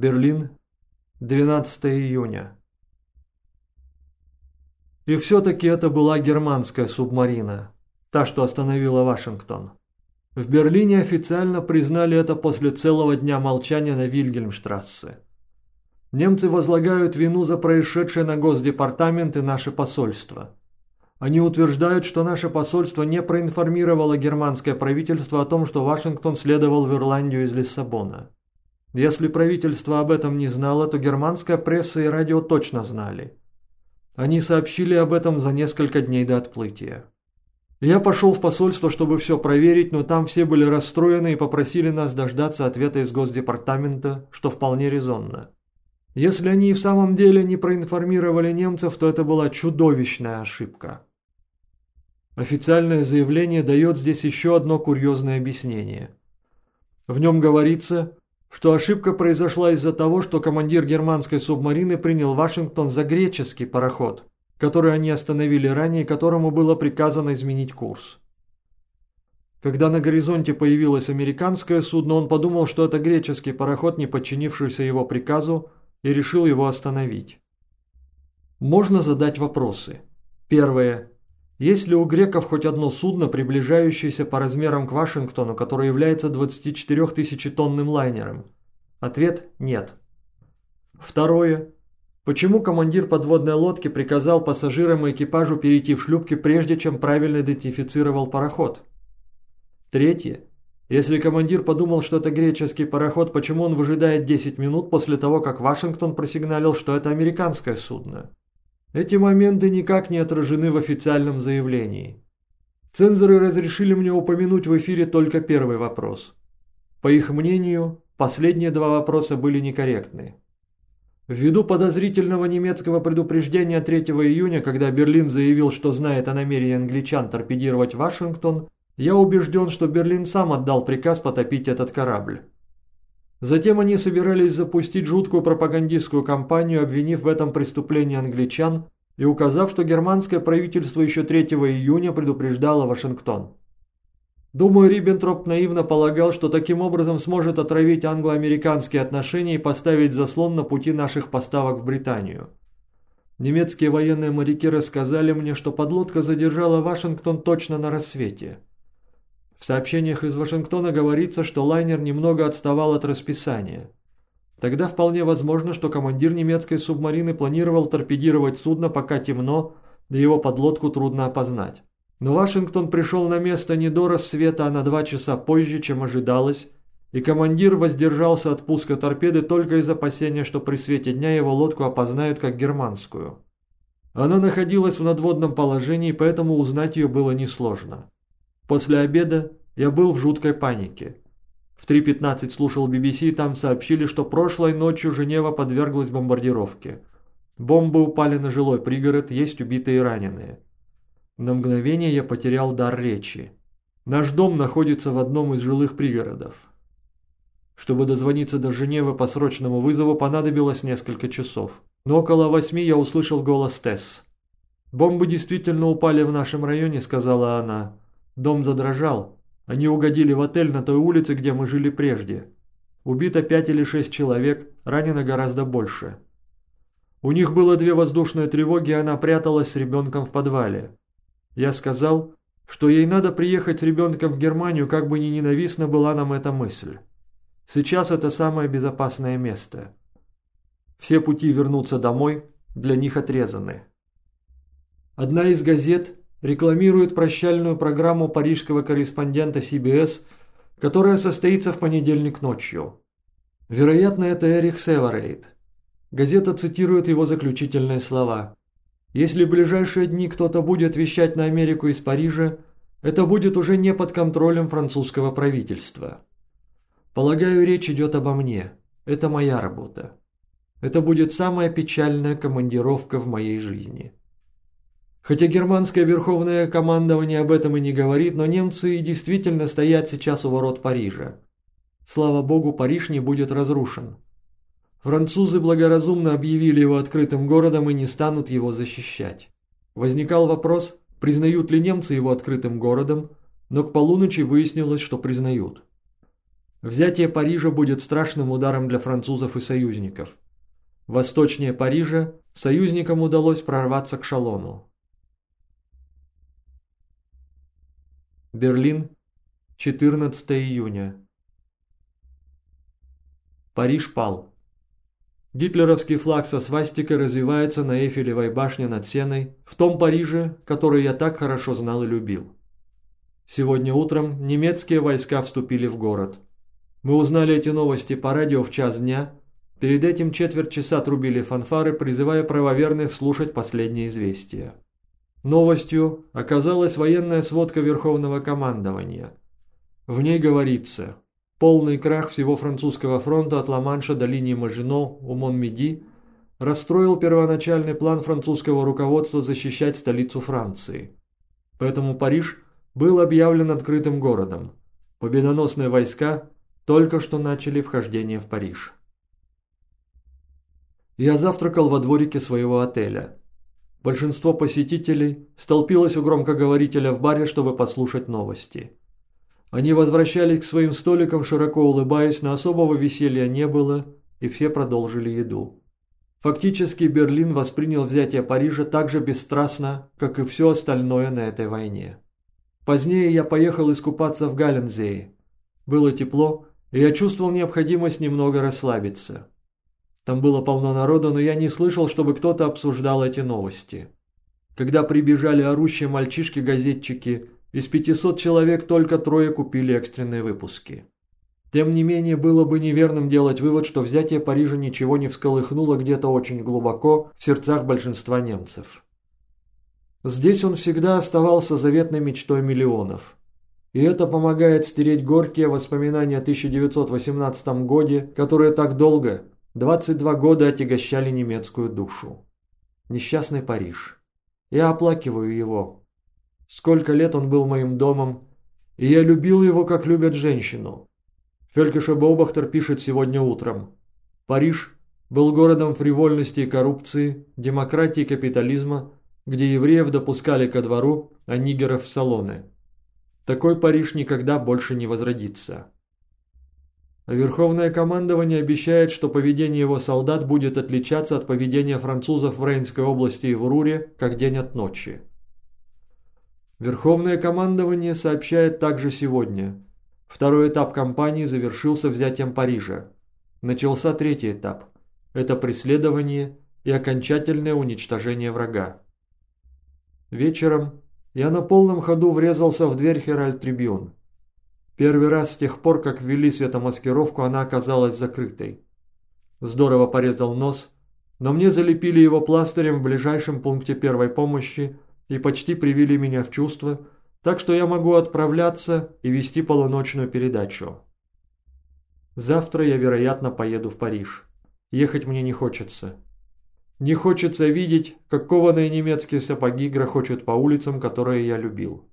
Берлин, 12 июня. И все-таки это была германская субмарина, та, что остановила Вашингтон. В Берлине официально признали это после целого дня молчания на Вильгельмштрассе. Немцы возлагают вину за происшедшее на Госдепартамент и наше посольство. Они утверждают, что наше посольство не проинформировало германское правительство о том, что Вашингтон следовал в Ирландию из Лиссабона. Если правительство об этом не знало, то германская пресса и радио точно знали. Они сообщили об этом за несколько дней до отплытия. Я пошел в посольство, чтобы все проверить, но там все были расстроены и попросили нас дождаться ответа из Госдепартамента, что вполне резонно. Если они и в самом деле не проинформировали немцев, то это была чудовищная ошибка. Официальное заявление дает здесь еще одно курьезное объяснение. В нем говорится, что ошибка произошла из-за того, что командир германской субмарины принял Вашингтон за греческий пароход, который они остановили ранее и которому было приказано изменить курс. Когда на горизонте появилось американское судно, он подумал, что это греческий пароход, не подчинившийся его приказу, и решил его остановить. Можно задать вопросы. Первое. Есть ли у греков хоть одно судно, приближающееся по размерам к Вашингтону, которое является 24 тысячетонным лайнером? Ответ – нет. Второе. Почему командир подводной лодки приказал пассажирам и экипажу перейти в шлюпки, прежде чем правильно идентифицировал пароход? Третье. Если командир подумал, что это греческий пароход, почему он выжидает 10 минут после того, как Вашингтон просигналил, что это американское судно? Эти моменты никак не отражены в официальном заявлении. Цензоры разрешили мне упомянуть в эфире только первый вопрос. По их мнению, последние два вопроса были некорректны. Ввиду подозрительного немецкого предупреждения 3 июня, когда Берлин заявил, что знает о намерении англичан торпедировать Вашингтон, я убежден, что Берлин сам отдал приказ потопить этот корабль. Затем они собирались запустить жуткую пропагандистскую кампанию, обвинив в этом преступлении англичан и указав, что германское правительство еще 3 июня предупреждало Вашингтон. Думаю, Риббентроп наивно полагал, что таким образом сможет отравить англо-американские отношения и поставить заслон на пути наших поставок в Британию. Немецкие военные моряки рассказали мне, что подлодка задержала Вашингтон точно на рассвете. В сообщениях из Вашингтона говорится, что лайнер немного отставал от расписания. Тогда вполне возможно, что командир немецкой субмарины планировал торпедировать судно, пока темно, да его подлодку трудно опознать. Но Вашингтон пришел на место не до рассвета, а на два часа позже, чем ожидалось, и командир воздержался от пуска торпеды только из опасения, что при свете дня его лодку опознают как германскую. Она находилась в надводном положении, поэтому узнать ее было несложно. После обеда я был в жуткой панике. В 3.15 слушал BBC, и там сообщили, что прошлой ночью Женева подверглась бомбардировке. Бомбы упали на жилой пригород, есть убитые и раненые. На мгновение я потерял дар речи. Наш дом находится в одном из жилых пригородов. Чтобы дозвониться до Женевы по срочному вызову понадобилось несколько часов. Но около восьми я услышал голос Тесс. «Бомбы действительно упали в нашем районе», — сказала она. Дом задрожал. Они угодили в отель на той улице, где мы жили прежде. Убито пять или шесть человек, ранено гораздо больше. У них было две воздушные тревоги, и она пряталась с ребенком в подвале. Я сказал, что ей надо приехать с ребенком в Германию, как бы ни ненавистна была нам эта мысль. Сейчас это самое безопасное место. Все пути вернуться домой для них отрезаны. Одна из газет рекламирует прощальную программу парижского корреспондента CBS, которая состоится в понедельник ночью. Вероятно, это Эрих Северейт. Газета цитирует его заключительные слова. «Если в ближайшие дни кто-то будет вещать на Америку из Парижа, это будет уже не под контролем французского правительства. Полагаю, речь идет обо мне. Это моя работа. Это будет самая печальная командировка в моей жизни». Хотя германское верховное командование об этом и не говорит, но немцы действительно стоят сейчас у ворот Парижа. Слава богу, Париж не будет разрушен. Французы благоразумно объявили его открытым городом и не станут его защищать. Возникал вопрос, признают ли немцы его открытым городом, но к полуночи выяснилось, что признают. Взятие Парижа будет страшным ударом для французов и союзников. Восточнее Парижа союзникам удалось прорваться к Шалону. Берлин, 14 июня. Париж пал. Гитлеровский флаг со свастикой развивается на Эйфелевой башне над Сеной, в том Париже, который я так хорошо знал и любил. Сегодня утром немецкие войска вступили в город. Мы узнали эти новости по радио в час дня. Перед этим четверть часа трубили фанфары, призывая правоверных слушать последние известия. Новостью оказалась военная сводка Верховного командования. В ней говорится – Полный крах всего французского фронта от Ла-Манша до линии Мажино у Монмеди расстроил первоначальный план французского руководства защищать столицу Франции. Поэтому Париж был объявлен открытым городом. Победоносные войска только что начали вхождение в Париж. Я завтракал во дворике своего отеля. Большинство посетителей столпилось у громкоговорителя в баре, чтобы послушать новости. Они возвращались к своим столикам, широко улыбаясь, но особого веселья не было, и все продолжили еду. Фактически Берлин воспринял взятие Парижа так же бесстрастно, как и все остальное на этой войне. Позднее я поехал искупаться в Галлензее. Было тепло, и я чувствовал необходимость немного расслабиться. Там было полно народу, но я не слышал, чтобы кто-то обсуждал эти новости. Когда прибежали орущие мальчишки-газетчики из 500 человек только трое купили экстренные выпуски. Тем не менее, было бы неверным делать вывод, что взятие Парижа ничего не всколыхнуло где-то очень глубоко в сердцах большинства немцев. Здесь он всегда оставался заветной мечтой миллионов. И это помогает стереть горькие воспоминания о 1918 годе, которые так долго, 22 года отягощали немецкую душу. Несчастный Париж. Я оплакиваю его, Сколько лет он был моим домом, и я любил его, как любят женщину. Фелькише Боубахтер пишет сегодня утром. Париж был городом фривольности и коррупции, демократии и капитализма, где евреев допускали ко двору, а нигеров в салоны. Такой Париж никогда больше не возродится. Верховное командование обещает, что поведение его солдат будет отличаться от поведения французов в Рейнской области и в Руре, как день от ночи. Верховное командование сообщает также сегодня. Второй этап кампании завершился взятием Парижа. Начался третий этап. Это преследование и окончательное уничтожение врага. Вечером я на полном ходу врезался в дверь Херальд Трибюн. Первый раз с тех пор, как ввели светомаскировку, она оказалась закрытой. Здорово порезал нос, но мне залепили его пластырем в ближайшем пункте первой помощи – и почти привели меня в чувство, так что я могу отправляться и вести полуночную передачу. Завтра я, вероятно, поеду в Париж. Ехать мне не хочется. Не хочется видеть, как кованые немецкие сапоги грохочут по улицам, которые я любил.